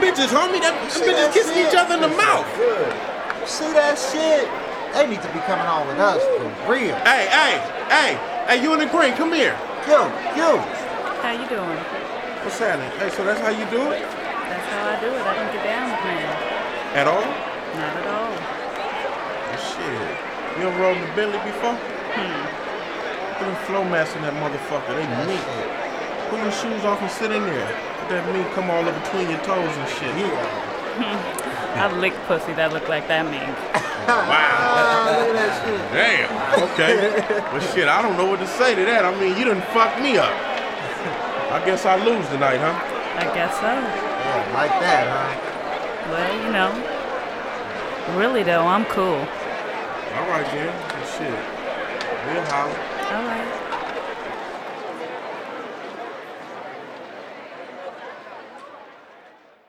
bitches, homie. That, them bitches that kissing shit? each other in the mouth. Good. See that shit? They need to be coming on with us for real. Hey, hey, hey, hey, you in the green, come here. Yo, yo. How you doing? What's happening? Hey, so that's how you do it? That's how I do it. I don't get down with men. At all? Not at all. Oh, shit. You ever rode in the Bentley before? Hmm. Put them flow mats in that motherfucker. They meat. Pull your shoes off and sit in there. That meat come all up between your toes and shit. Yeah. I lick pussy that look like that mink. Wow. Ah, look at that shit. Damn. Okay. but shit, I don't know what to say to that. I mean, you done fucked me up. I guess I lose tonight, huh? I guess so. Yeah, like that, huh? Well, you know. Really though, I'm cool. All right, then. Shit. We'll holler. All right.